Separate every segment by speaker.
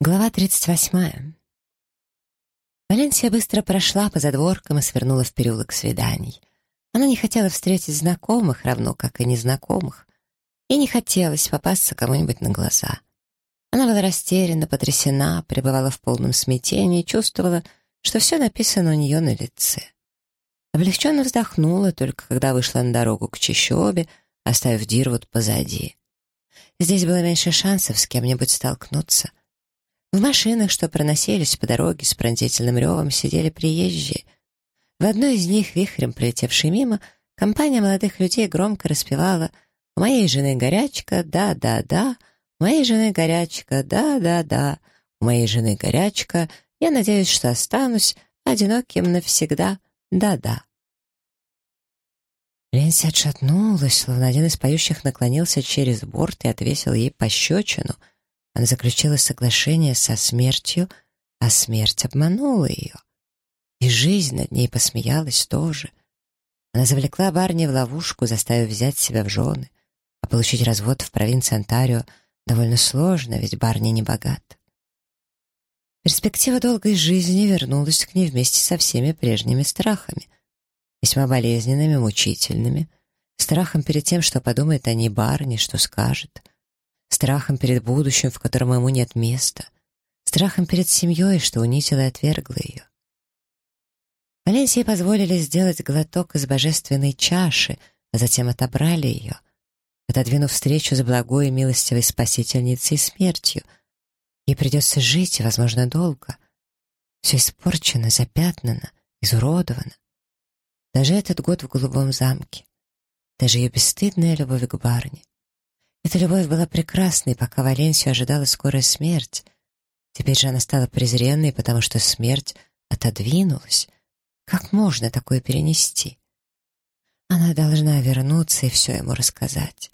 Speaker 1: Глава 38. Валенсия быстро прошла по задворкам и свернула в переулок свиданий. Она не хотела встретить знакомых, равно как и незнакомых. И не хотелось попасться кому-нибудь на глаза. Она была растеряна, потрясена, пребывала в полном смятении, чувствовала, что все написано у нее на лице. Облегченно вздохнула, только когда вышла на дорогу к Чищобе, оставив Дирвуд позади. Здесь было меньше шансов с кем-нибудь столкнуться. В машинах, что проносились по дороге с пронзительным ревом, сидели приезжие. В одной из них, вихрем прилетевшей мимо, компания молодых людей громко распевала «У моей жены горячка, да-да-да», «У моей жены горячка, да-да-да», «У моей жены горячка, я надеюсь, что останусь одиноким навсегда, да-да». Ленси отшатнулась, словно один из поющих наклонился через борт и отвесил ей пощечину — она заключила соглашение со смертью, а смерть обманула ее. И жизнь над ней посмеялась тоже. Она завлекла Барни в ловушку, заставив взять себя в жены. А получить развод в провинции Онтарио довольно сложно, ведь Барни не богат. Перспектива долгой жизни вернулась к ней вместе со всеми прежними страхами. Весьма болезненными, мучительными. Страхом перед тем, что подумает о ней Барни, что скажет — страхом перед будущим, в котором ему нет места, страхом перед семьей, что унизила и отвергла ее. Валенсии позволили сделать глоток из божественной чаши, а затем отобрали ее, отодвинув встречу с благой и милостивой спасительницей смертью. Ей придется жить, возможно, долго. Все испорчено, запятнано, изуродовано. Даже этот год в голубом замке, даже ее бесстыдная любовь к барне. Эта любовь была прекрасной, пока Валенсию ожидала скорая смерть. Теперь же она стала презренной, потому что смерть отодвинулась. Как можно такое перенести? Она должна вернуться и все ему рассказать.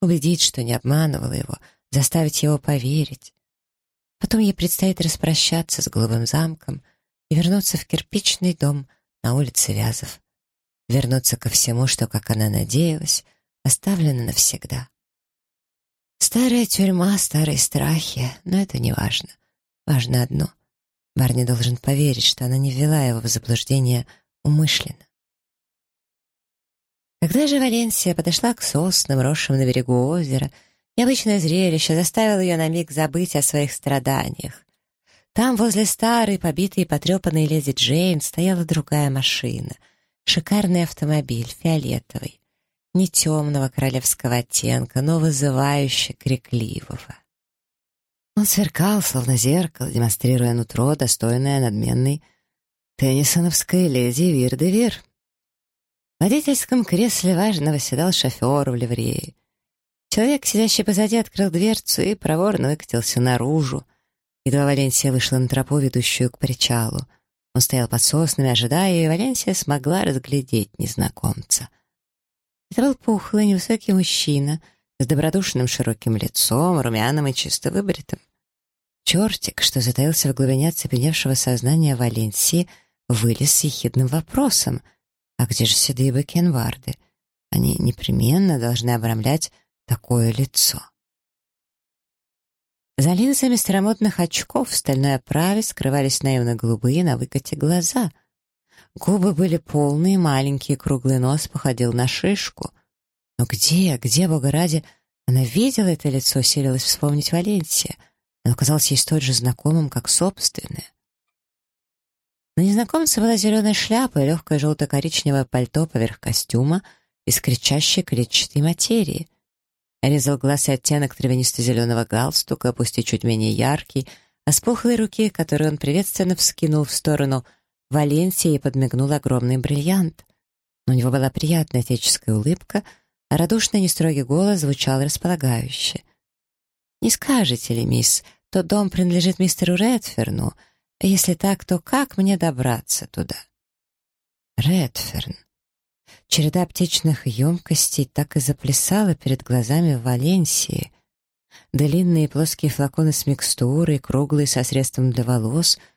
Speaker 1: Убедить, что не обманывала его, заставить его поверить. Потом ей предстоит распрощаться с голубым замком и вернуться в кирпичный дом на улице Вязов. Вернуться ко всему, что, как она надеялась, оставлено навсегда. Старая тюрьма, старые страхи, но это не важно. Важно одно. Барни должен поверить, что она не ввела его в заблуждение умышленно. Когда же Валенсия подошла к соснам, росшим на берегу озера, необычное зрелище заставило ее на миг забыть о своих страданиях. Там, возле старой, побитой и потрепанной леди Джейн, стояла другая машина. Шикарный автомобиль, фиолетовый не темного королевского оттенка, но вызывающе крикливого. Он сверкал, словно зеркало, демонстрируя нутро, достойное надменной теннисоновской леди Вир де Вир. В водительском кресле важно восседал шофер в ливрее. Человек, сидящий позади, открыл дверцу и проворно выкатился наружу. Едва Валенсия вышла на тропу, ведущую к причалу. Он стоял под соснами, ожидая, и Валенсия смогла разглядеть незнакомца — это был пухлый, невысокий мужчина с добродушным широким лицом, румяным и чисто выбритым. Чертик, что затаился в глубине оцепеневшего сознания Валенсии, вылез с ехидным вопросом. А где же седые бакенварды? Они непременно должны обрамлять такое лицо. За линзами старомодных очков в стальной оправе скрывались наивно-голубые на выкате глаза — Губы были полные, маленький круглый нос походил на шишку. Но где, где, бога ради, она видела это лицо, селилась вспомнить Валенсия. Оно казалось ей столь же знакомым, как собственное. На незнакомце была зеленая шляпа и легкое желто-коричневое пальто поверх костюма из кричащей клетчатой материи. Резал глаз и оттенок травянисто-зеленого галстука, пусть и чуть менее яркий, а с пухлой руки, которую он приветственно вскинул в сторону — Валенсии подмигнул огромный бриллиант. У него была приятная отеческая улыбка, а радушный нестрогий голос звучал располагающе. «Не скажете ли, мисс, тот дом принадлежит мистеру Редферну? Если так, то как мне добраться туда?» Редферн. Череда аптечных емкостей так и заплясала перед глазами в Валенсии. Длинные плоские флаконы с микстурой, круглые со средством для волос —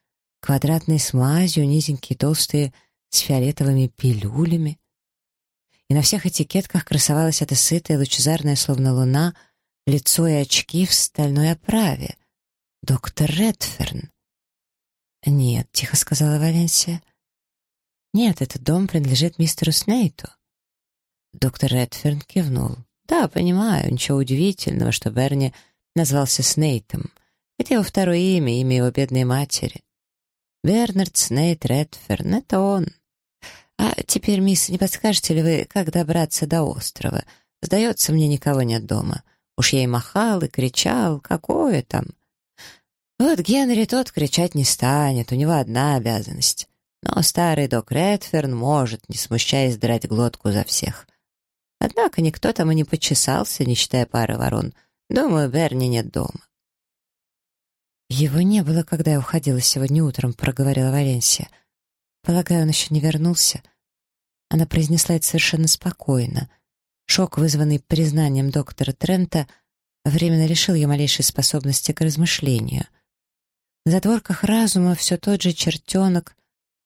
Speaker 1: квадратной смазью, низенькие толстые с фиолетовыми пилюлями. И на всех этикетках красовалась эта сытая, лучезарная, словно луна, лицо и очки в стальной оправе. «Доктор Редферн». «Нет», — тихо сказала Валенсия. «Нет, этот дом принадлежит мистеру Снейту». Доктор Редферн кивнул. «Да, понимаю, ничего удивительного, что Берни назвался Снейтом. Это его второе имя, имя его бедной матери. Бернард Снейт Редферн — это он. А теперь, мисс, не подскажете ли вы, как добраться до острова? Сдается мне, никого нет дома. Уж и махал, и кричал, какое там. Вот Генри тот кричать не станет, у него одна обязанность. Но старый док Редферн может, не смущаясь, драть глотку за всех. Однако никто там и не почесался, не считая пары ворон. Думаю, Берни нет дома. «Его не было, когда я уходила сегодня утром», — проговорила Валенсия. «Полагаю, он еще не вернулся». Она произнесла это совершенно спокойно. Шок, вызванный признанием доктора Трента, временно лишил ее малейшей способности к размышлению. На затворках разума все тот же чертенок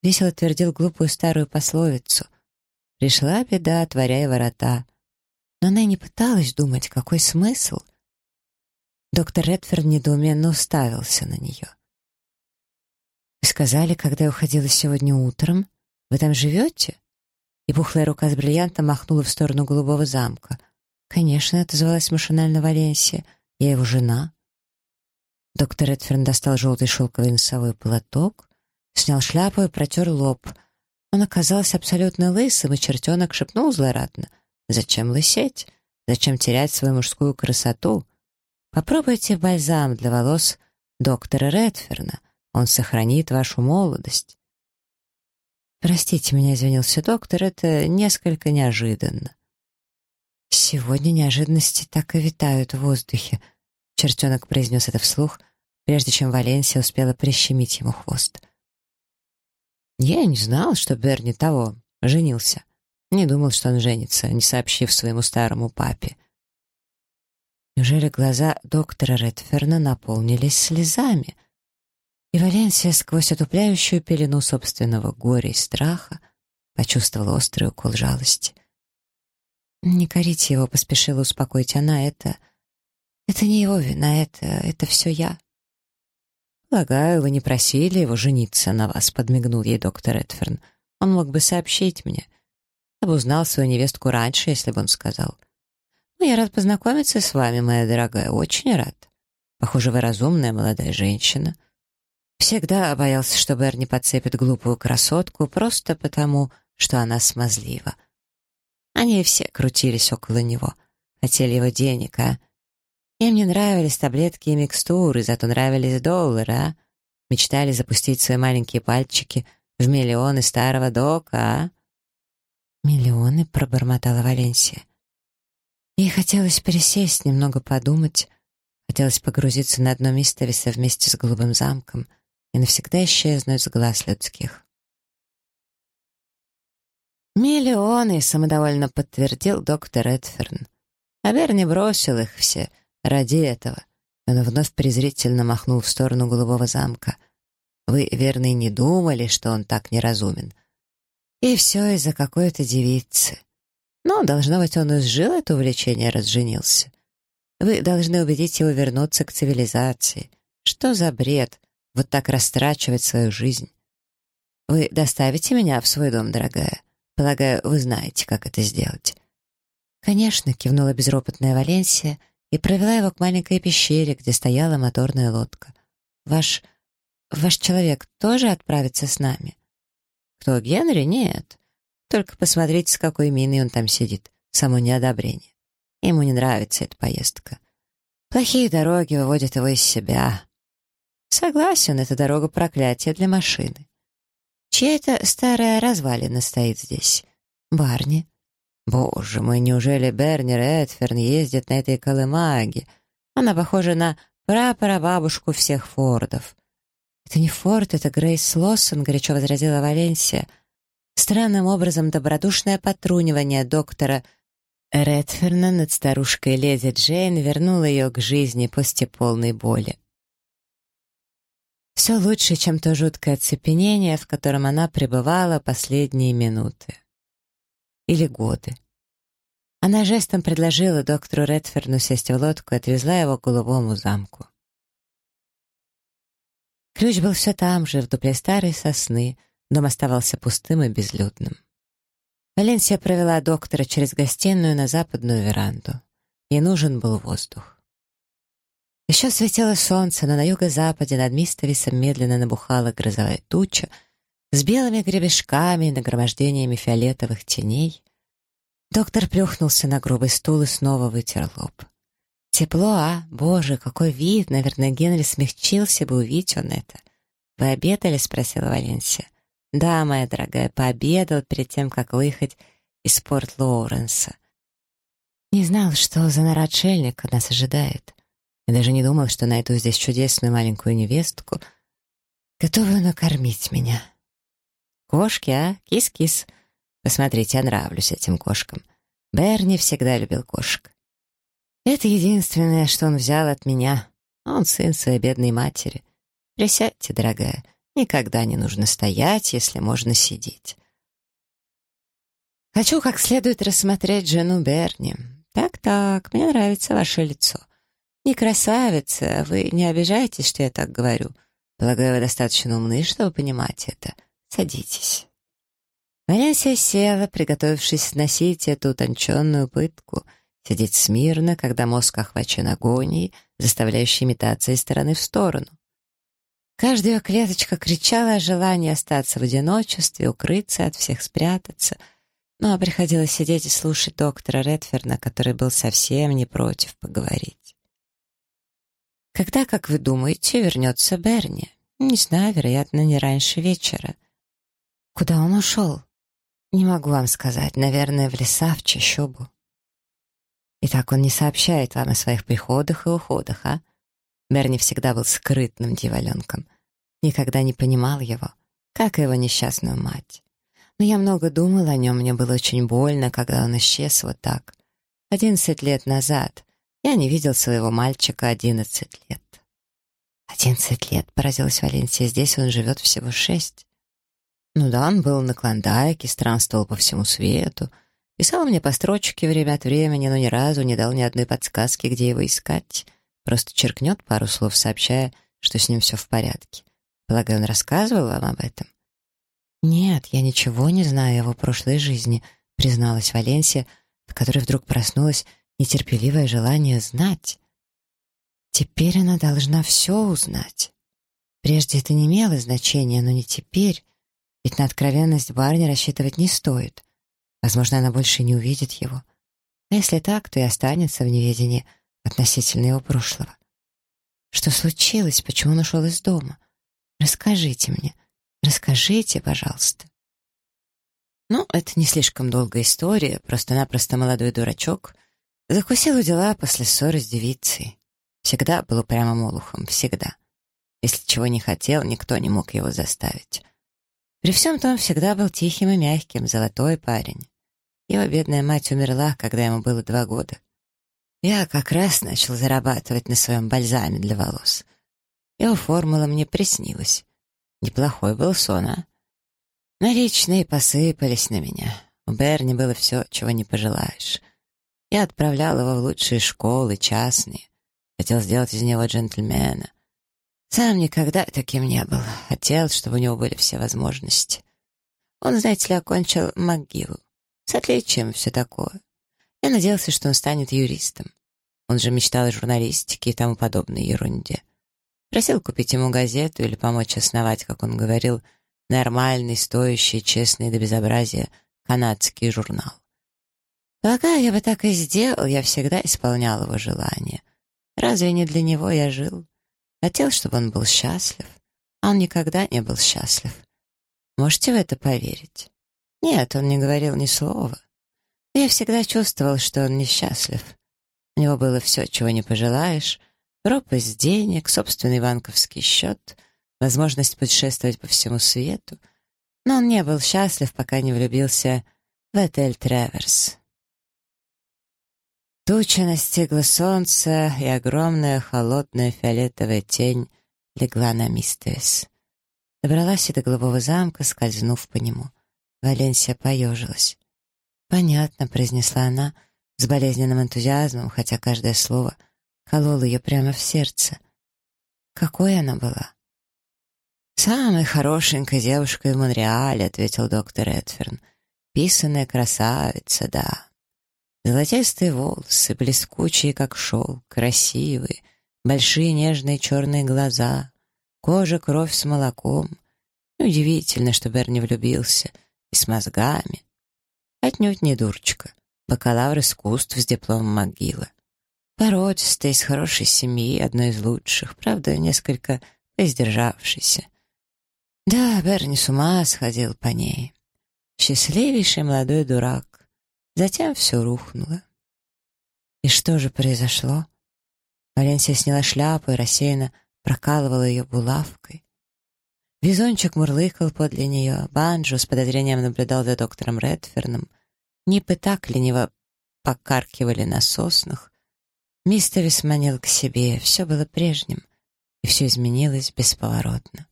Speaker 1: весело твердил глупую старую пословицу «Пришла беда, отворяй ворота». Но она и не пыталась думать, какой смысл. Доктор Редферд недоуменно уставился на нее. «Вы сказали, когда я уходила сегодня утром, вы там живете?» И пухлая рука с бриллиантом махнула в сторону голубого замка. «Конечно», — отозвалась машинально Валенсия, — «я его жена». Доктор Эдферн достал желтый шелковый носовой платок, снял шляпу и протер лоб. Он оказался абсолютно лысым, и чертенок шепнул злорадно. «Зачем лысеть? Зачем терять свою мужскую красоту? Попробуйте бальзам для волос доктора Редферна. Он сохранит вашу молодость». «Простите меня», — извинился доктор, — «это несколько неожиданно». «Сегодня неожиданности так и витают в воздухе», Чертенок произнес это вслух, прежде чем Валенсия успела прищемить ему хвост. «Я не знал, что Берни того женился. Не думал, что он женится, не сообщив своему старому папе». Неужели глаза доктора Редферна наполнились слезами? И Валенсия сквозь отупляющую пелену собственного горя и страха почувствовала острый укол жалости. «Не корите его», — поспешила успокоить она, — «это...» Это не его вина, это... это все я. «Полагаю, вы не просили его жениться на вас», — подмигнул ей доктор Эдферн. «Он мог бы сообщить мне. Я бы узнал свою невестку раньше, если бы он сказал. Ну, я рад познакомиться с вами, моя дорогая, очень рад. Похоже, вы разумная молодая женщина». Всегда боялся, что Берни подцепит глупую красотку просто потому, что она смазлива. Они все крутились около него, хотели его денег, а им не нравились таблетки и микстуры, зато нравились доллары, а? Мечтали запустить свои маленькие пальчики в миллионы старого дока, а? «Миллионы?» — пробормотала Валенсия. Ей хотелось пересесть, немного подумать, хотелось погрузиться на дно Мистовиса вместе с Голубым замком и навсегда исчезнуть с глаз людских. «Миллионы!» — самодовольно подтвердил доктор Эдферн. А Берни бросил их все, Ради этого он вновь презрительно махнул в сторону голубого замка. Вы, верно, не думали, что он так неразумен. И все из-за какой-то девицы. Но, должно быть, он изжил это увлечение, разженился. Вы должны убедить его вернуться к цивилизации. Что за бред вот так растрачивать свою жизнь? Вы доставите меня в свой дом, дорогая? Полагаю, вы знаете, как это сделать. Конечно, кивнула безропотная Валенсия и провела его к маленькой пещере, где стояла моторная лодка. «Ваш... ваш человек тоже отправится с нами?» «Кто, Генри? Нет. Только посмотрите, с какой миной он там сидит. Само неодобрение. Ему не нравится эта поездка. Плохие дороги выводят его из себя. Согласен, эта дорога проклятия для машины. Чья это старая развалина стоит здесь? Барни. Боже мой, неужели Берни Редферн ездит на этой колымаге? Она похожа на прапрабабушку всех Фордов. «Это не Форд, это Грейс Лоссон», — горячо возразила Валенсия. Странным образом добродушное потрунивание доктора Редферна над старушкой леди Джейн вернуло ее к жизни после полной боли. Все лучше, чем то жуткое оцепенение, в котором она пребывала последние минуты или годы. Она жестом предложила доктору Редферну сесть в лодку и отвезла его к голубому замку. Ключ был все там же, в дупле старой сосны, дом оставался пустым и безлюдным. Валенсия провела доктора через гостиную на западную веранду. Ей нужен был воздух. Еще светило солнце, но на юго-западе над Мистовисом медленно набухала грозовая туча с белыми гребешками и нагромождениями фиолетовых теней. Доктор плюхнулся на грубый стул и снова вытер лоб. Тепло, а? Боже, какой вид! Наверное, Генри смягчился бы, увидеть он это. «Вы обедали?» — спросила Валенсия. «Да, моя дорогая, пообедал перед тем, как выехать из Порт-Лоуренса. Не знал, что за народ-шельник нас ожидает. Я даже не думал, что найду здесь чудесную маленькую невестку, готовую накормить меня. Кошки, а? Кис-кис. Посмотрите, я нравлюсь этим кошкам. Берни всегда любил кошек. Это единственное, что он взял от меня. Он сын своей бедной матери. Присядьте, дорогая. Никогда не нужно стоять, если можно сидеть. Хочу как следует рассмотреть жену Берни. Так-так, мне нравится ваше лицо. Не красавица, вы не обижаетесь, что я так говорю. Полагаю, вы достаточно умны, чтобы понимать это. Садитесь. Валенсия села, приготовившись сносить эту утонченную пытку — Сидеть смирно, когда мозг охвачен агонией, заставляющей метаться из стороны в сторону. Каждая клеточка кричала о желании остаться в одиночестве, укрыться от всех, спрятаться. Но приходилось сидеть и слушать доктора Редферна, который был совсем не против поговорить. «Когда, как вы думаете, вернется Берни?» «Не знаю, вероятно, не раньше вечера». «Куда он ушел?» «Не могу вам сказать. Наверное, в леса, в чащобу». Итак, он не сообщает вам о своих приходах и уходах, а? Берни всегда был скрытным дьяволенком. Никогда не понимал его, как и его несчастную мать. Но я много думал о нем, мне было очень больно, когда он исчез вот так. Одиннадцать лет назад. Я не видел своего мальчика одиннадцать лет. «Одиннадцать лет», — поразилась Валенсия, — «здесь он живет всего шесть». Ну да, он был на Клондайке, странствовал по всему свету, Писал мне по строчке время от времени, но ни разу не дал ни одной подсказки, где его искать. Просто черкнет пару слов, сообщая, что с ним все в порядке. Полагаю, он рассказывал вам об этом? «Нет, я ничего не знаю о его прошлой жизни», — призналась Валенсия, в которой вдруг проснулось нетерпеливое желание знать. Теперь она должна все узнать. Прежде это не имело значения, но не теперь, ведь на откровенность Барни рассчитывать не стоит. Возможно, она больше не увидит его. А если так, то и останется в неведении относительно его прошлого. Что случилось? Почему он ушел из дома? Расскажите мне. Расскажите, пожалуйста. Ну, это не слишком долгая история, просто-напросто молодой дурачок закусил у дела после ссоры с девицей. Всегда был прямо молухом, всегда. Если чего не хотел, никто не мог его заставить. При всем том всегда был тихим и мягким, золотой парень. Его бедная мать умерла, когда ему было два года. Я как раз начал зарабатывать на своем бальзаме для волос. Его формула мне приснилась. Неплохой был сон, а? Наличные посыпались на меня. У Берни было все, чего не пожелаешь. Я отправлял его в лучшие школы, частные. Хотел сделать из него джентльмена. Сам никогда таким не был. Хотел, чтобы у него были все возможности. Он, знаете ли, окончил МcГилл. С отличием все такое. Я надеялся, что он станет юристом. Он же мечтал о журналистике и тому подобной ерунде. Просил купить ему газету или помочь основать, как он говорил, нормальный, стоящий, честный до безобразия канадский журнал. Полагаю, я бы так и сделал, я всегда исполнял его желания. Разве не для него я жил? Хотел, чтобы он был счастлив, а он никогда не был счастлив. Можете в это поверить? Нет, он не говорил ни слова. Я всегда чувствовал, что он несчастлив. У него было все, чего не пожелаешь. Пропасть денег, собственный банковский счет, возможность путешествовать по всему свету. Но он не был счастлив, пока не влюбился в отель Треверс. Туча настигла солнце, и огромная холодная фиолетовая тень легла на Мистес. Добралась и до голубого замка, скользнув по нему. Валенсия поежилась. «Понятно», — произнесла она с болезненным энтузиазмом, хотя каждое слово кололо ее прямо в сердце. Какой она была? «Самой хорошенькой девушкой в Монреале», — ответил доктор Эдферн. «Писаная красавица, да. Золотистые волосы, блескучие, как шелк, красивые, большие нежные черные глаза, кожа, кровь с молоком. Удивительно, что Берни влюбился. И с мозгами. Отнюдь не дурочка. Бакалавр искусств с дипломом могила. Породистая, из хорошей семьи, одной из лучших, правда, несколько поиздержавшийся. Да, Берни с ума сходил по ней. Счастливейший молодой дурак. Затем все рухнуло. И что же произошло? Валенсия сняла шляпу и рассеянно прокалывала ее булавкой. Визончик мурлыкал подле нее, Банджо с подозрением наблюдал за доктором Редферном. Нипы так лениво покаркивали на соснах. Мистер манил к себе, все было прежним, и все изменилось бесповоротно.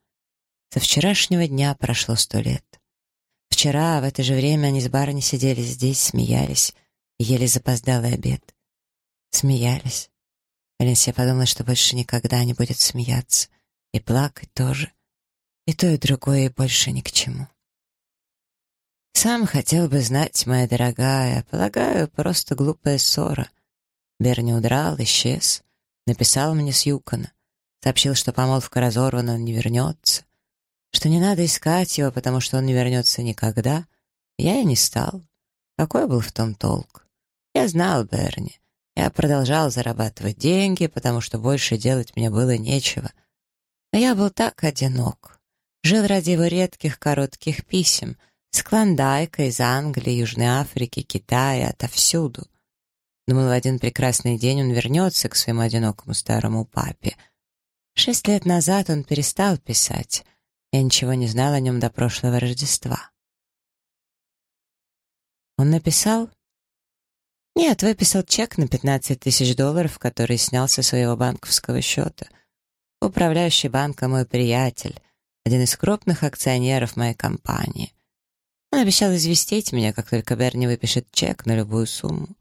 Speaker 1: Со вчерашнего дня прошло сто лет. Вчера в это же время они с Барни сидели здесь, смеялись и ели запоздалый обед. Смеялись. Валенсия подумала, что больше никогда не будет смеяться. И плакать тоже. И то, и другое и больше ни к чему. Сам хотел бы знать, моя дорогая, полагаю, просто глупая ссора. Берни удрал, исчез, написал мне с Юкона, сообщил, что помолвка разорвана, он не вернется, что не надо искать его, потому что он не вернется никогда. Я и не стал. Какой был в том толк? Я знал Берни. Я продолжал зарабатывать деньги, потому что больше делать мне было нечего. Но я был так одинок. Жил ради его редких коротких писем с Клондайка, из Англии, Южной Африки, Китая, отовсюду. Думал, в один прекрасный день он вернется к своему одинокому старому папе. Шесть лет назад он перестал писать. Я ничего не знал о нем до прошлого Рождества. Он написал? Нет, выписал чек на 15 тысяч долларов, который снял со своего банковского счета. Управляющий банка мой приятель, один из крупных акционеров моей компании. Он обещал известить меня, как только Берни выпишет чек на любую сумму.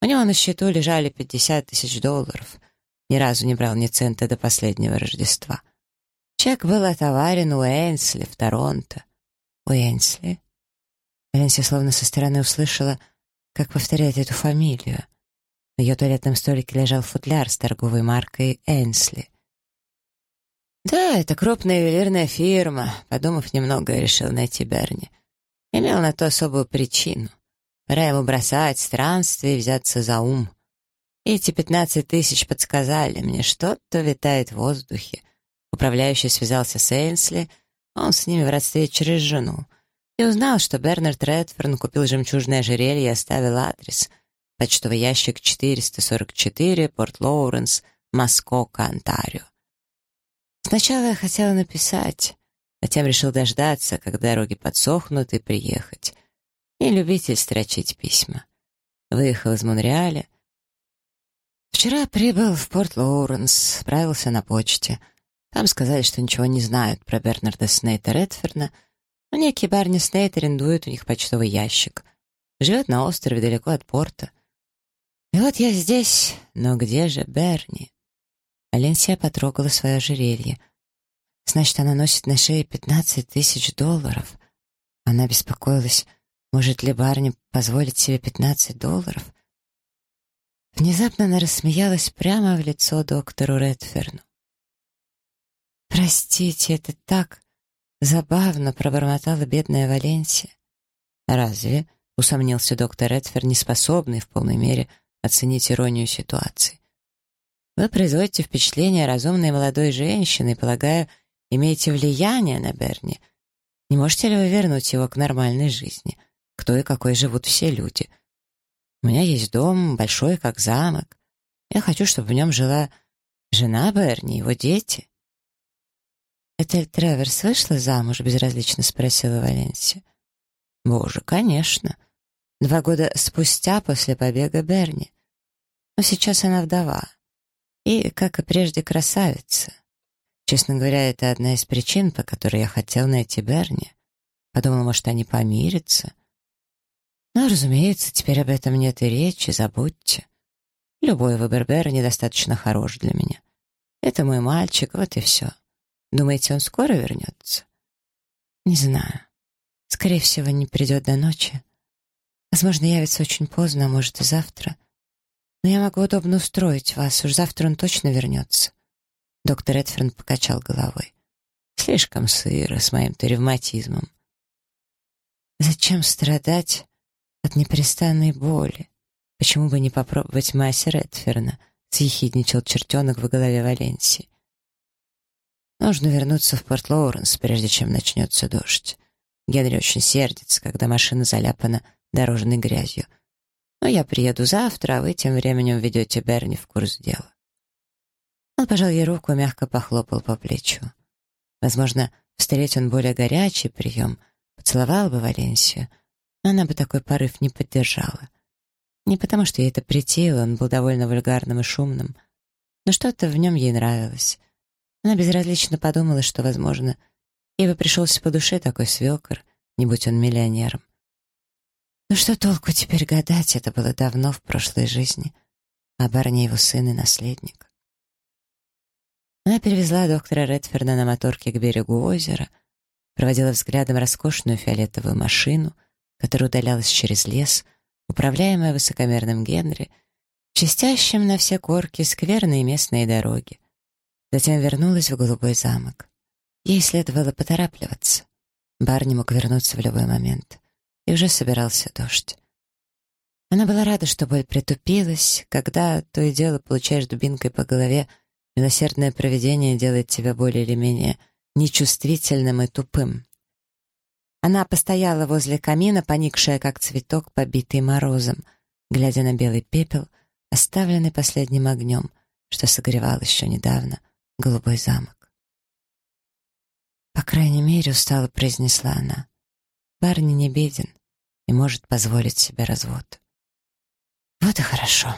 Speaker 1: У него на счету лежали 50 тысяч долларов. Ни разу не брал ни цента до последнего Рождества. Чек был отоварен у Энсли в Торонто. У Энсли? Валенсия словно со стороны услышала, как повторяет эту фамилию. На ее туалетном столике лежал футляр с торговой маркой Энсли. «Да, это крупная ювелирная фирма», — подумав немного, решил найти Берни. Имел на то особую причину. Пора ему бросать странствие и взяться за ум. эти пятнадцать тысяч подсказали мне, что-то витает в воздухе. Управляющий связался с Эйнсли, он с ними в родстве через жену, и узнал, что Бернард Редферн купил жемчужное ожерелье и оставил адрес. Почтовый ящик 444, Порт Лоуренс, Маскока, Онтарио. Сначала я хотела написать, затем решил дождаться, когда дороги подсохнут, и приехать. Не любитель строчить письма. Выехал из Монреаля. Вчера прибыл в Порт-Лоуренс, справился на почте. Там сказали, что ничего не знают про Бернарда Снейта Редферна, но некий Барни Снейт арендует у них почтовый ящик. Живет на острове далеко от порта. И вот я здесь, но где же Берни? Аленсия потрогала свое ожерелье. Значит, она носит на шее пятнадцать тысяч долларов. Она беспокоилась, может ли Барни позволить себе пятнадцать долларов. Внезапно она рассмеялась прямо в лицо доктору Редферну. «Простите, это так забавно», — пробормотала бедная Валенсия. «Разве?» — усомнился доктор Редфер, неспособный в полной мере оценить иронию ситуации. Вы производите впечатление разумной молодой женщины полагаю, имеете влияние на Берни. Не можете ли вы вернуть его к нормальной жизни? Кто и какой живут все люди? У меня есть дом, большой, как замок. Я хочу, чтобы в нем жила жена Берни, его дети. «Этель Треверс вышла замуж?» — безразлично спросила Валенсия. «Боже, конечно. Два года спустя после побега Берни. Но сейчас она вдова. И, как и прежде, красавица. Честно говоря, это одна из причин, по которой я хотел найти Берни. Подумал, может, они помирятся. Но, разумеется, теперь об этом нет и речи, забудьте. Любой выбор Берни достаточно хорош для меня. Это мой мальчик, вот и все. Думаете, он скоро вернется? Не знаю. Скорее всего, не придет до ночи. Возможно, явится очень поздно, а может и завтра. Но я могу удобно устроить вас, уж завтра он точно вернется. Доктор Эдферн покачал головой. Слишком сыро с моим-то ревматизмом. Зачем страдать от непрестанной боли? Почему бы не попробовать мастер Эдферна? Съехидничал чертенок в голове Валенсии. Нужно вернуться в Порт-Лоуренс, прежде чем начнется дождь. Генри очень сердится, когда машина заляпана дорожной грязью. Но я приеду завтра, а вы тем временем ведете Берни в курс дела. Он пожал ей руку мягко похлопал по плечу. Возможно, встреть он более горячий прием, поцеловал бы Валенсию, но она бы такой порыв не поддержала. Не потому, что ей это претило, он был довольно вульгарным и шумным, но что-то в нем ей нравилось. Она безразлично подумала, что, возможно, ей бы пришелся по душе такой свекор, не будь он миллионером. Но что толку теперь гадать, это было давно в прошлой жизни, а Барни его сын и наследник. Она перевезла доктора Редферна на моторке к берегу озера, проводила взглядом роскошную фиолетовую машину, которая удалялась через лес, управляемая высокомерным Генри, чистящим на все корки скверные местные дороги. Затем вернулась в голубой замок. Ей следовало поторапливаться. Бар не мог вернуться в любой момент. И уже собирался дождь. Она была рада, что боль притупилась, когда то и дело получаешь дубинкой по голове, милосердное провидение делает тебя более или менее нечувствительным и тупым. Она постояла возле камина, поникшая, как цветок, побитый морозом, глядя на белый пепел, оставленный последним огнем, что согревал еще недавно голубой замок. «По крайней мере, устало произнесла она, парень не беден и может позволить себе развод». «Вот и хорошо».